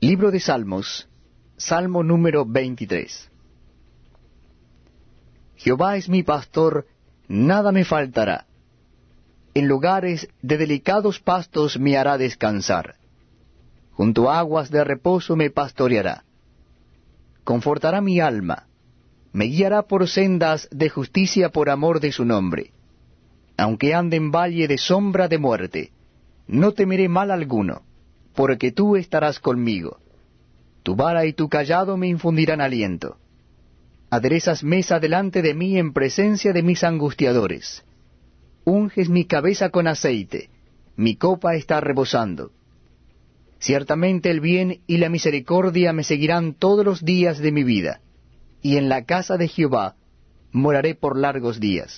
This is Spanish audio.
Libro de Salmos, Salmo número 23. Jehová es mi pastor, nada me faltará. En lugares de delicados pastos me hará descansar. Junto a aguas de reposo me pastoreará. Confortará mi alma. Me guiará por sendas de justicia por amor de su nombre. Aunque ande en valle de sombra de muerte, no temeré mal alguno porque tú estarás conmigo. Tu vara y tu callado me infundirán aliento. Aderezas mesa delante de mí en presencia de mis angustiadores. Unges mi cabeza con aceite, mi copa está rebosando. Ciertamente el bien y la misericordia me seguirán todos los días de mi vida, y en la casa de Jehová moraré por largos días.